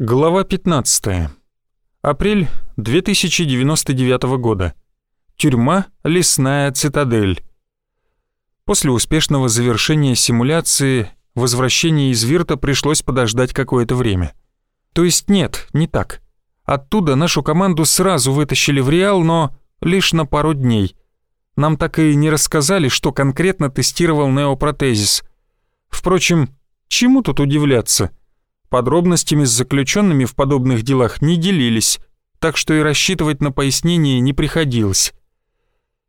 Глава 15. Апрель 2099 года. Тюрьма «Лесная цитадель». После успешного завершения симуляции возвращение из Вирта пришлось подождать какое-то время. То есть нет, не так. Оттуда нашу команду сразу вытащили в Реал, но лишь на пару дней. Нам так и не рассказали, что конкретно тестировал неопротезис. Впрочем, чему тут удивляться – Подробностями с заключенными в подобных делах не делились, так что и рассчитывать на пояснение не приходилось.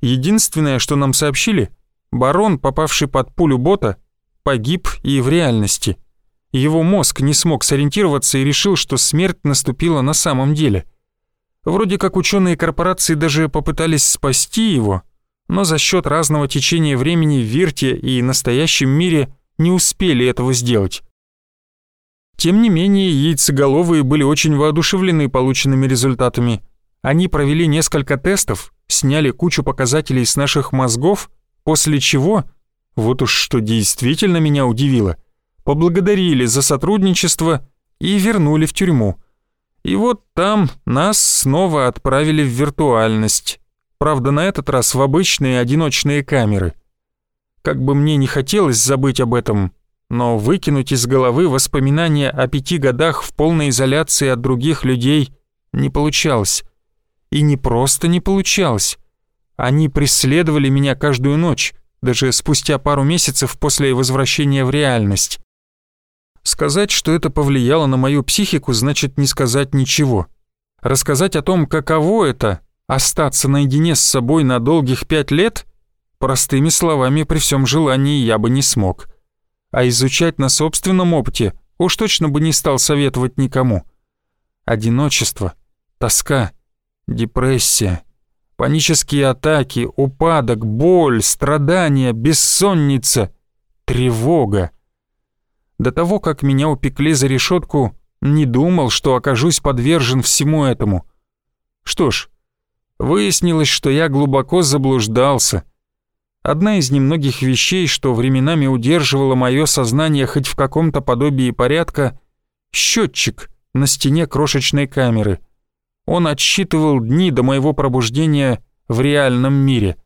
Единственное, что нам сообщили, барон, попавший под пулю бота, погиб и в реальности. Его мозг не смог сориентироваться и решил, что смерть наступила на самом деле. Вроде как ученые корпорации даже попытались спасти его, но за счет разного течения времени в Вирте и настоящем мире не успели этого сделать. Тем не менее, яйцеголовые были очень воодушевлены полученными результатами. Они провели несколько тестов, сняли кучу показателей с наших мозгов, после чего, вот уж что действительно меня удивило, поблагодарили за сотрудничество и вернули в тюрьму. И вот там нас снова отправили в виртуальность. Правда, на этот раз в обычные одиночные камеры. Как бы мне не хотелось забыть об этом, но выкинуть из головы воспоминания о пяти годах в полной изоляции от других людей не получалось. И не просто не получалось. Они преследовали меня каждую ночь, даже спустя пару месяцев после возвращения в реальность. Сказать, что это повлияло на мою психику, значит не сказать ничего. Рассказать о том, каково это — остаться наедине с собой на долгих пять лет — простыми словами при всем желании я бы не смог а изучать на собственном опыте уж точно бы не стал советовать никому. Одиночество, тоска, депрессия, панические атаки, упадок, боль, страдания, бессонница, тревога. До того, как меня упекли за решетку, не думал, что окажусь подвержен всему этому. Что ж, выяснилось, что я глубоко заблуждался — Одна из немногих вещей, что временами удерживала мое сознание хоть в каком-то подобии порядка — счетчик на стене крошечной камеры. Он отсчитывал дни до моего пробуждения в реальном мире.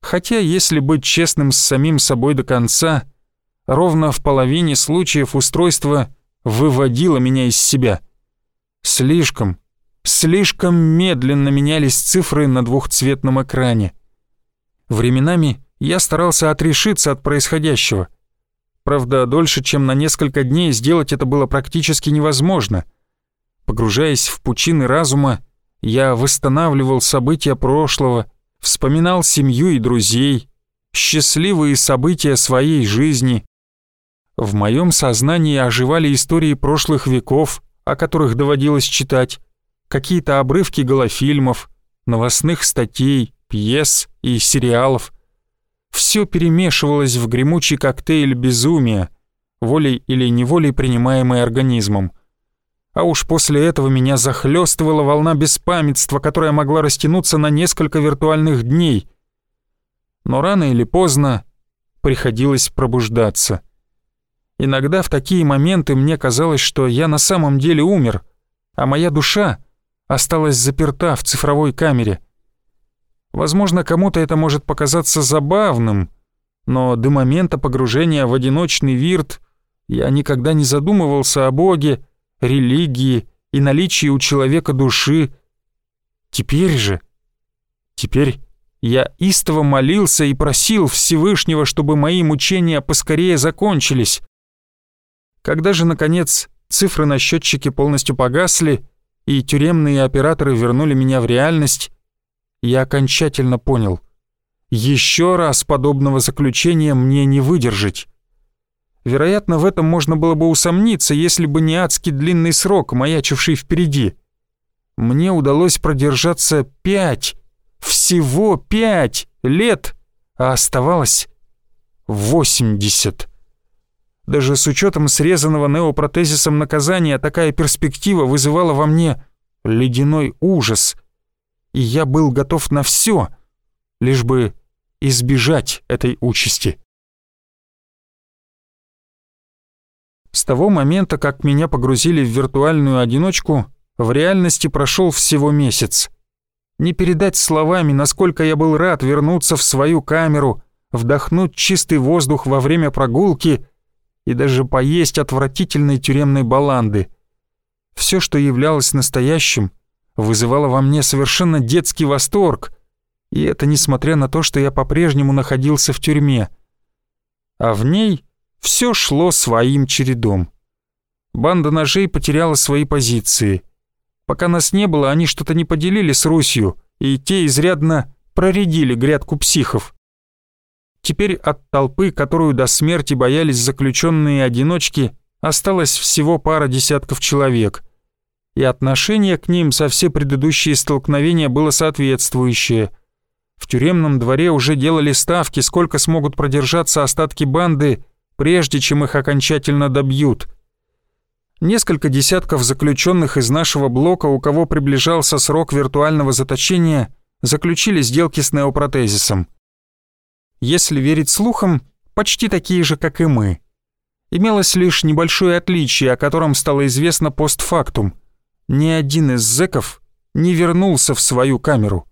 Хотя, если быть честным с самим собой до конца, ровно в половине случаев устройство выводило меня из себя. Слишком, слишком медленно менялись цифры на двухцветном экране. Временами я старался отрешиться от происходящего. Правда, дольше, чем на несколько дней сделать это было практически невозможно. Погружаясь в пучины разума, я восстанавливал события прошлого, вспоминал семью и друзей, счастливые события своей жизни. В моем сознании оживали истории прошлых веков, о которых доводилось читать, какие-то обрывки голофильмов, новостных статей, пьес и сериалов. Все перемешивалось в гремучий коктейль безумия, волей или неволей принимаемый организмом. А уж после этого меня захлестывала волна беспамятства, которая могла растянуться на несколько виртуальных дней. Но рано или поздно приходилось пробуждаться. Иногда в такие моменты мне казалось, что я на самом деле умер, а моя душа осталась заперта в цифровой камере — Возможно, кому-то это может показаться забавным, но до момента погружения в одиночный вирт я никогда не задумывался о Боге, религии и наличии у человека души. Теперь же... Теперь я истово молился и просил Всевышнего, чтобы мои мучения поскорее закончились. Когда же, наконец, цифры на счетчике полностью погасли, и тюремные операторы вернули меня в реальность, я окончательно понял. Еще раз подобного заключения мне не выдержать. Вероятно, в этом можно было бы усомниться, если бы не адский длинный срок, маячивший впереди. Мне удалось продержаться пять, всего пять лет, а оставалось восемьдесят. Даже с учетом срезанного неопротезисом наказания такая перспектива вызывала во мне ледяной ужас — и я был готов на все, лишь бы избежать этой участи. С того момента, как меня погрузили в виртуальную одиночку, в реальности прошел всего месяц. Не передать словами, насколько я был рад вернуться в свою камеру, вдохнуть чистый воздух во время прогулки и даже поесть отвратительной тюремной баланды. Все, что являлось настоящим, вызывало во мне совершенно детский восторг, и это несмотря на то, что я по-прежнему находился в тюрьме. А в ней все шло своим чередом. Банда ножей потеряла свои позиции. Пока нас не было, они что-то не поделили с Русью, и те изрядно проредили грядку психов. Теперь от толпы, которую до смерти боялись заключенные одиночки, осталось всего пара десятков человек. И отношение к ним со все предыдущие столкновения было соответствующее. В тюремном дворе уже делали ставки, сколько смогут продержаться остатки банды, прежде чем их окончательно добьют. Несколько десятков заключенных из нашего блока, у кого приближался срок виртуального заточения, заключили сделки с неопротезисом. Если верить слухам, почти такие же, как и мы. Имелось лишь небольшое отличие, о котором стало известно постфактум. Ни один из зэков не вернулся в свою камеру.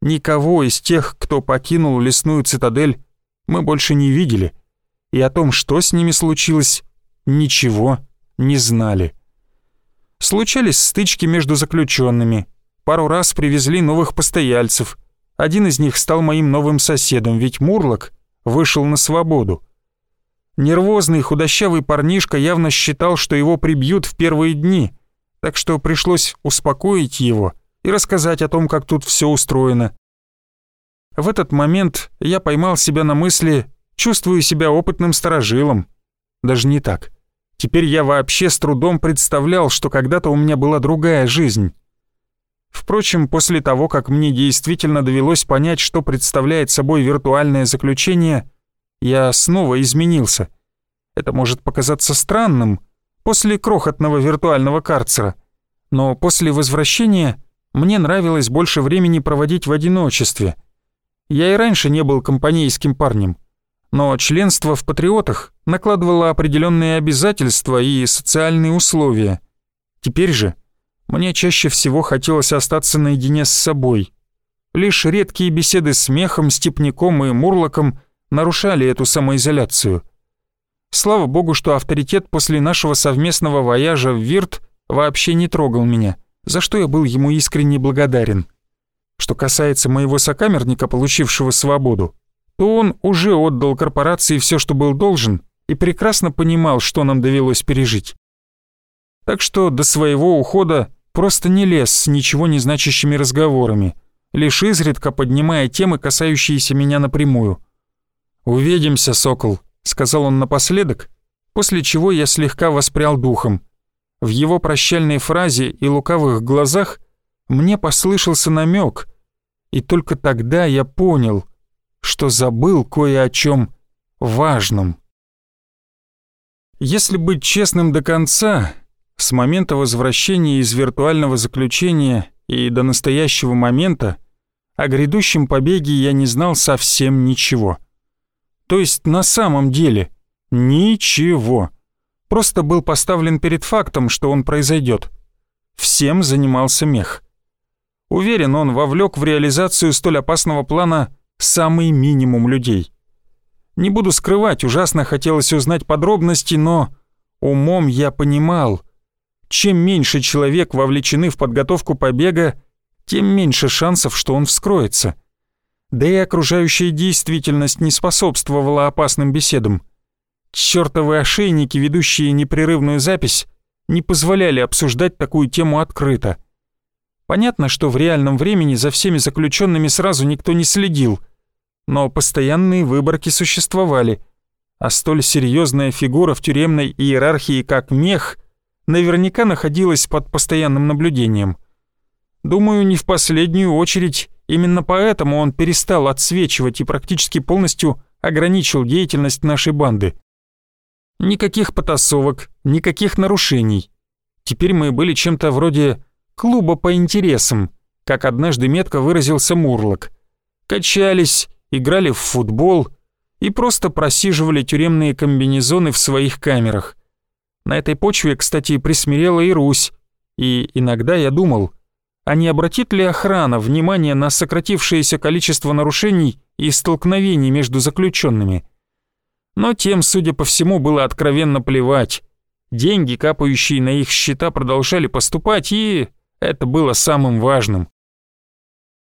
Никого из тех, кто покинул лесную цитадель, мы больше не видели, и о том, что с ними случилось, ничего не знали. Случались стычки между заключенными. Пару раз привезли новых постояльцев. Один из них стал моим новым соседом, ведь Мурлок вышел на свободу. Нервозный худощавый парнишка явно считал, что его прибьют в первые дни, так что пришлось успокоить его и рассказать о том, как тут все устроено. В этот момент я поймал себя на мысли, чувствую себя опытным сторожилом. Даже не так. Теперь я вообще с трудом представлял, что когда-то у меня была другая жизнь. Впрочем, после того, как мне действительно довелось понять, что представляет собой виртуальное заключение, я снова изменился. Это может показаться странным после крохотного виртуального карцера, но после возвращения мне нравилось больше времени проводить в одиночестве. Я и раньше не был компанейским парнем — но членство в «Патриотах» накладывало определенные обязательства и социальные условия. Теперь же мне чаще всего хотелось остаться наедине с собой. Лишь редкие беседы с Мехом, Степняком и Мурлоком нарушали эту самоизоляцию. Слава богу, что авторитет после нашего совместного вояжа в Вирт вообще не трогал меня, за что я был ему искренне благодарен. Что касается моего сокамерника, получившего свободу, то он уже отдал корпорации все, что был должен, и прекрасно понимал, что нам довелось пережить. Так что до своего ухода просто не лез с ничего не значащими разговорами, лишь изредка поднимая темы, касающиеся меня напрямую. «Увидимся, сокол», — сказал он напоследок, после чего я слегка воспрял духом. В его прощальной фразе и лукавых глазах мне послышался намек, и только тогда я понял, что забыл кое о чем важном. Если быть честным до конца, с момента возвращения из виртуального заключения и до настоящего момента о грядущем побеге я не знал совсем ничего. То есть на самом деле ничего. Просто был поставлен перед фактом, что он произойдет. Всем занимался мех. Уверен, он вовлек в реализацию столь опасного плана самый минимум людей. Не буду скрывать, ужасно хотелось узнать подробности, но умом я понимал, чем меньше человек вовлечены в подготовку побега, тем меньше шансов, что он вскроется. Да и окружающая действительность не способствовала опасным беседам. Чёртовы ошейники, ведущие непрерывную запись, не позволяли обсуждать такую тему открыто. Понятно, что в реальном времени за всеми заключенными сразу никто не следил — но постоянные выборки существовали, а столь серьезная фигура в тюремной иерархии, как мех, наверняка находилась под постоянным наблюдением. Думаю, не в последнюю очередь именно поэтому он перестал отсвечивать и практически полностью ограничил деятельность нашей банды. Никаких потасовок, никаких нарушений. Теперь мы были чем-то вроде клуба по интересам, как однажды метко выразился Мурлок. Качались, играли в футбол и просто просиживали тюремные комбинезоны в своих камерах. На этой почве, кстати, присмирела и Русь. И иногда я думал, а не обратит ли охрана внимание на сократившееся количество нарушений и столкновений между заключенными? Но тем, судя по всему, было откровенно плевать. Деньги, капающие на их счета, продолжали поступать, и это было самым важным.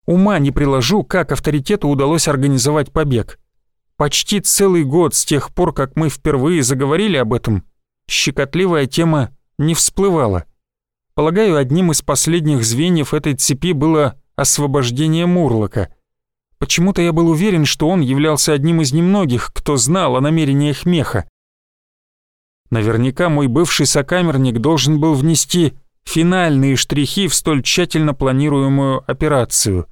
Ума не приложу, как авторитету удалось организовать побег. Почти целый год с тех пор, как мы впервые заговорили об этом, щекотливая тема не всплывала. Полагаю, одним из последних звеньев этой цепи было освобождение Мурлока. Почему-то я был уверен, что он являлся одним из немногих, кто знал о намерениях меха. Наверняка мой бывший сокамерник должен был внести финальные штрихи в столь тщательно планируемую операцию.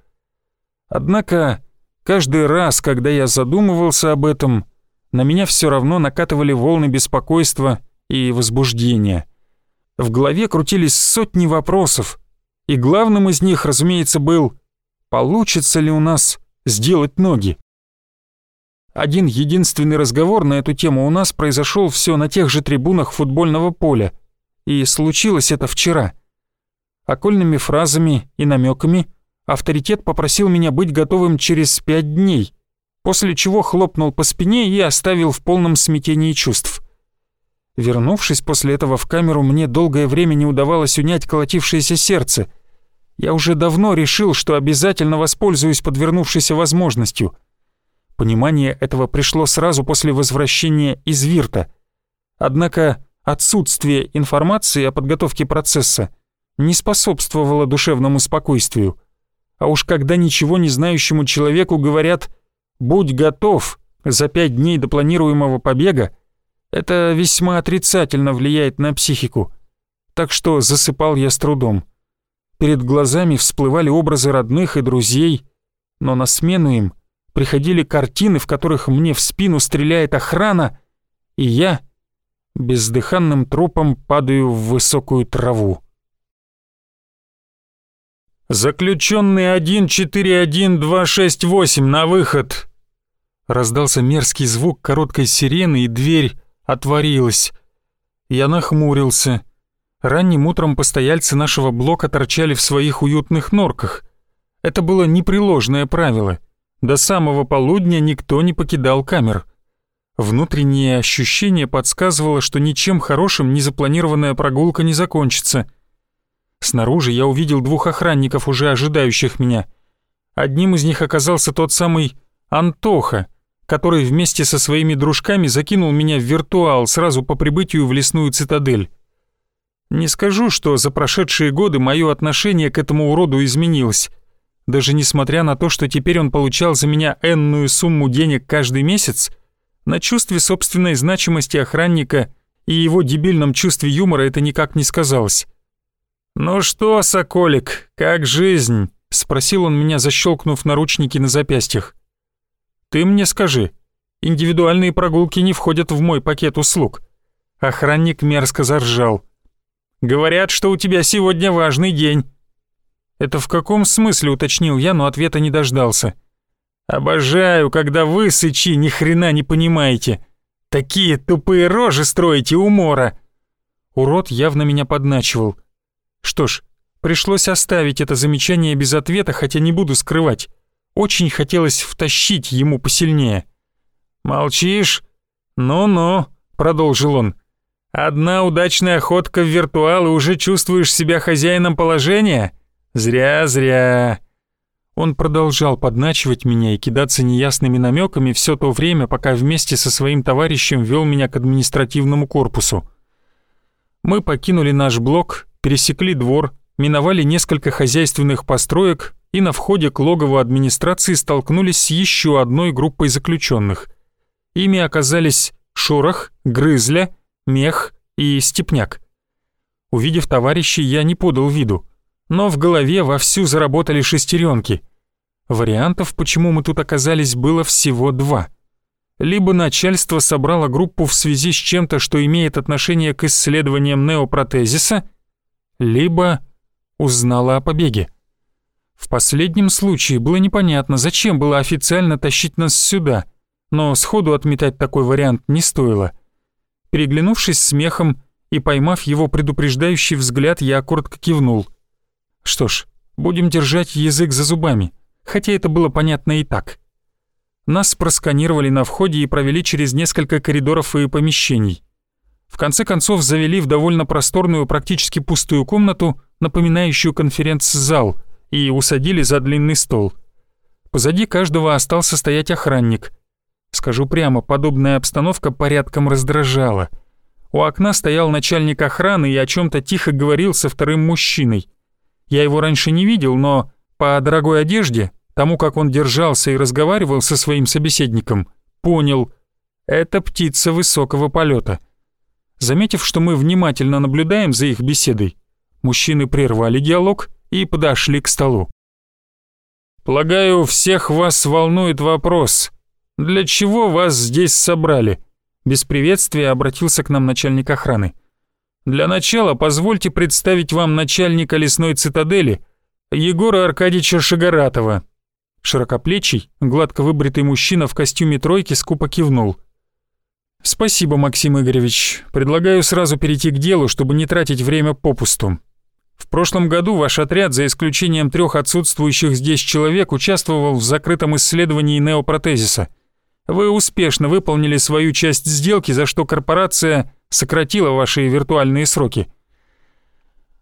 Однако каждый раз, когда я задумывался об этом, на меня все равно накатывали волны беспокойства и возбуждения. В голове крутились сотни вопросов, и главным из них, разумеется, был «Получится ли у нас сделать ноги?» Один единственный разговор на эту тему у нас произошел все на тех же трибунах футбольного поля, и случилось это вчера. Окольными фразами и намеками авторитет попросил меня быть готовым через пять дней, после чего хлопнул по спине и оставил в полном смятении чувств. Вернувшись после этого в камеру, мне долгое время не удавалось унять колотившееся сердце. Я уже давно решил, что обязательно воспользуюсь подвернувшейся возможностью. Понимание этого пришло сразу после возвращения из Вирта. Однако отсутствие информации о подготовке процесса не способствовало душевному спокойствию. А уж когда ничего не знающему человеку говорят «будь готов» за пять дней до планируемого побега, это весьма отрицательно влияет на психику. Так что засыпал я с трудом. Перед глазами всплывали образы родных и друзей, но на смену им приходили картины, в которых мне в спину стреляет охрана, и я бездыханным трупом падаю в высокую траву. «Заключенный 141268 на выход!» Раздался мерзкий звук короткой сирены, и дверь отворилась. Я нахмурился. Ранним утром постояльцы нашего блока торчали в своих уютных норках. Это было непреложное правило. До самого полудня никто не покидал камер. Внутреннее ощущение подсказывало, что ничем хорошим незапланированная прогулка не закончится. Снаружи я увидел двух охранников, уже ожидающих меня. Одним из них оказался тот самый Антоха — который вместе со своими дружками закинул меня в виртуал сразу по прибытию в лесную цитадель. Не скажу, что за прошедшие годы мое отношение к этому уроду изменилось. Даже несмотря на то, что теперь он получал за меня энную сумму денег каждый месяц, на чувстве собственной значимости охранника и его дебильном чувстве юмора это никак не сказалось. «Ну что, Соколик, как жизнь?» — спросил он меня, защелкнув наручники на запястьях. Ты мне скажи, индивидуальные прогулки не входят в мой пакет услуг. Охранник мерзко заржал. Говорят, что у тебя сегодня важный день. Это в каком смысле, уточнил я, но ответа не дождался. Обожаю, когда вы, сычи, ни хрена не понимаете. Такие тупые рожи строите умора. Урод явно меня подначивал. Что ж, пришлось оставить это замечание без ответа, хотя не буду скрывать. Очень хотелось втащить ему посильнее. «Молчишь? Ну-ну», — продолжил он. «Одна удачная охотка в виртуал и уже чувствуешь себя хозяином положения? Зря-зря». Он продолжал подначивать меня и кидаться неясными намеками все то время, пока вместе со своим товарищем вел меня к административному корпусу. Мы покинули наш блок, пересекли двор, миновали несколько хозяйственных построек и на входе к логову администрации столкнулись с еще одной группой заключенных. Ими оказались Шорох, Грызля, Мех и Степняк. Увидев товарищей, я не подал виду, но в голове вовсю заработали шестеренки. Вариантов, почему мы тут оказались, было всего два. Либо начальство собрало группу в связи с чем-то, что имеет отношение к исследованиям неопротезиса, либо узнало о побеге. В последнем случае было непонятно, зачем было официально тащить нас сюда, но сходу отметать такой вариант не стоило. Переглянувшись смехом, и, поймав его предупреждающий взгляд, я коротко кивнул. Что ж, будем держать язык за зубами, хотя это было понятно и так. Нас просканировали на входе и провели через несколько коридоров и помещений. В конце концов завели в довольно просторную, практически пустую комнату, напоминающую конференц-зал, и усадили за длинный стол. Позади каждого остался стоять охранник. Скажу прямо, подобная обстановка порядком раздражала. У окна стоял начальник охраны и о чем то тихо говорил со вторым мужчиной. Я его раньше не видел, но по дорогой одежде, тому, как он держался и разговаривал со своим собеседником, понял — это птица высокого полета. Заметив, что мы внимательно наблюдаем за их беседой, мужчины прервали диалог и подошли к столу. «Полагаю, всех вас волнует вопрос, для чего вас здесь собрали?» Без приветствия обратился к нам начальник охраны. «Для начала позвольте представить вам начальника лесной цитадели Егора Аркадьевича Шагаратова». Широкоплечий, гладко выбритый мужчина в костюме тройки скупо кивнул. «Спасибо, Максим Игоревич. Предлагаю сразу перейти к делу, чтобы не тратить время попусту. В прошлом году ваш отряд, за исключением трех отсутствующих здесь человек, участвовал в закрытом исследовании неопротезиса. Вы успешно выполнили свою часть сделки, за что корпорация сократила ваши виртуальные сроки.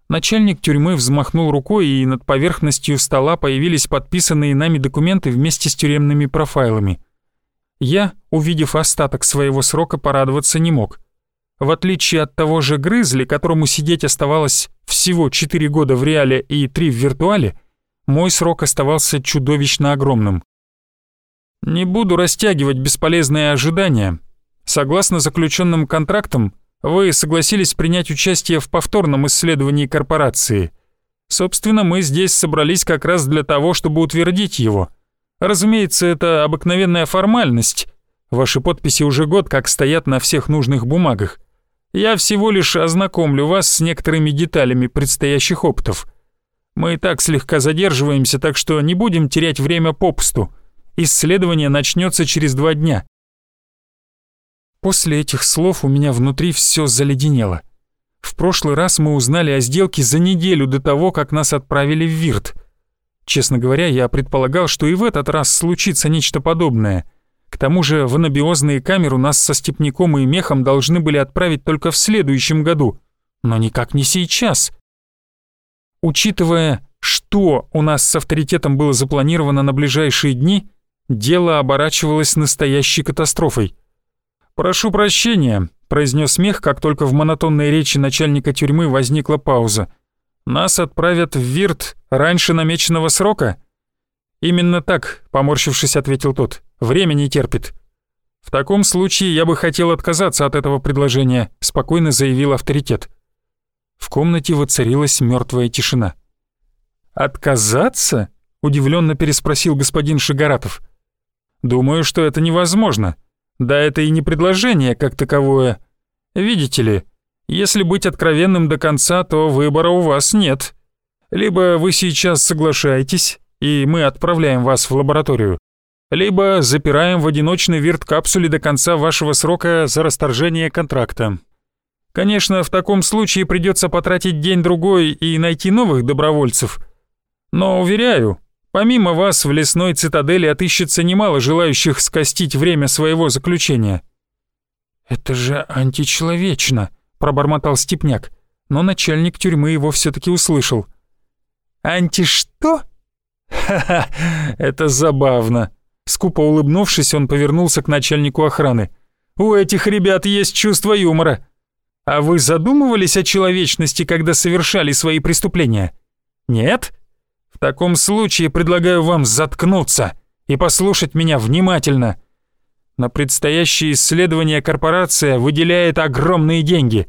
Начальник тюрьмы взмахнул рукой, и над поверхностью стола появились подписанные нами документы вместе с тюремными профайлами. Я, увидев остаток своего срока, порадоваться не мог. В отличие от того же Грызли, которому сидеть оставалось всего 4 года в реале и 3 в виртуале, мой срок оставался чудовищно огромным. Не буду растягивать бесполезные ожидания. Согласно заключенным контрактам, вы согласились принять участие в повторном исследовании корпорации. Собственно, мы здесь собрались как раз для того, чтобы утвердить его. Разумеется, это обыкновенная формальность. Ваши подписи уже год как стоят на всех нужных бумагах. Я всего лишь ознакомлю вас с некоторыми деталями предстоящих опытов. Мы и так слегка задерживаемся, так что не будем терять время попусту. Исследование начнется через два дня». После этих слов у меня внутри все заледенело. В прошлый раз мы узнали о сделке за неделю до того, как нас отправили в Вирт. Честно говоря, я предполагал, что и в этот раз случится нечто подобное — к тому же в анабиозные камеры нас со степняком и мехом должны были отправить только в следующем году, но никак не сейчас. Учитывая, что у нас с авторитетом было запланировано на ближайшие дни, дело оборачивалось настоящей катастрофой. «Прошу прощения», — произнес мех, как только в монотонной речи начальника тюрьмы возникла пауза. «Нас отправят в Вирт раньше намеченного срока?» «Именно так», — поморщившись, ответил тот. «Время не терпит». «В таком случае я бы хотел отказаться от этого предложения», — спокойно заявил авторитет. В комнате воцарилась мертвая тишина. «Отказаться?» — удивленно переспросил господин Шигаратов. «Думаю, что это невозможно. Да это и не предложение как таковое. Видите ли, если быть откровенным до конца, то выбора у вас нет. Либо вы сейчас соглашаетесь, и мы отправляем вас в лабораторию, либо запираем в одиночной вирт-капсуле до конца вашего срока за расторжение контракта. Конечно, в таком случае придется потратить день-другой и найти новых добровольцев. Но, уверяю, помимо вас в лесной цитадели отыщется немало желающих скостить время своего заключения». «Это же античеловечно», — пробормотал Степняк, но начальник тюрьмы его все таки услышал. «Анти что?» «Ха-ха, это забавно!» Скупо улыбнувшись, он повернулся к начальнику охраны. «У этих ребят есть чувство юмора. А вы задумывались о человечности, когда совершали свои преступления? Нет? В таком случае предлагаю вам заткнуться и послушать меня внимательно. На предстоящее исследование корпорация выделяет огромные деньги.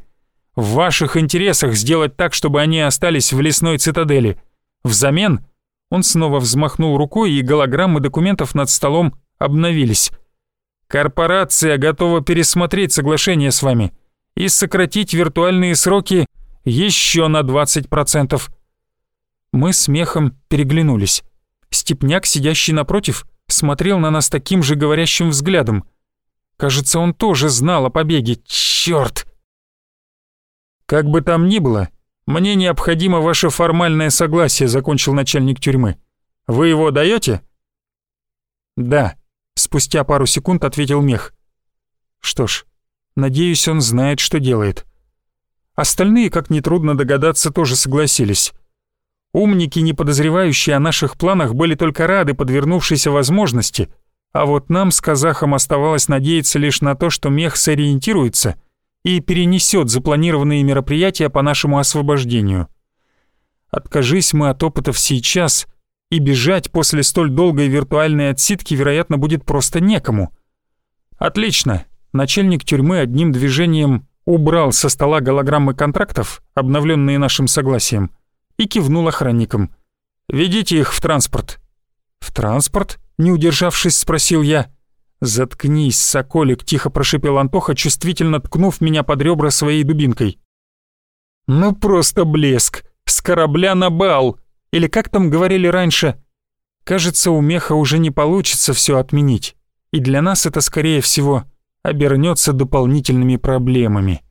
В ваших интересах сделать так, чтобы они остались в лесной цитадели. Взамен он снова взмахнул рукой, и голограммы документов над столом обновились. «Корпорация готова пересмотреть соглашение с вами и сократить виртуальные сроки еще на 20%. Мы с мехом переглянулись. Степняк, сидящий напротив, смотрел на нас таким же говорящим взглядом. Кажется, он тоже знал о побеге. Чёрт! «Как бы там ни было, мне необходимо ваше формальное согласие», — закончил начальник тюрьмы. «Вы его даете?» «Да», — спустя пару секунд ответил Мех. «Что ж, надеюсь, он знает, что делает». Остальные, как нетрудно догадаться, тоже согласились. Умники, не подозревающие о наших планах, были только рады подвернувшейся возможности, а вот нам с казахом оставалось надеяться лишь на то, что мех сориентируется и перенесет запланированные мероприятия по нашему освобождению. Откажись мы от опытов сейчас, и бежать после столь долгой виртуальной отсидки, вероятно, будет просто некому. Отлично. Начальник тюрьмы одним движением убрал со стола голограммы контрактов, обновленные нашим согласием, и кивнул охранникам. «Ведите их в транспорт». «В транспорт?» — не удержавшись, спросил я. «Заткнись, соколик», — тихо прошипел Антоха, чувствительно ткнув меня под ребра своей дубинкой. «Ну просто блеск! С корабля на бал! Или как там говорили раньше? Кажется, у меха уже не получится все отменить, и для нас это, скорее всего, обернется дополнительными проблемами».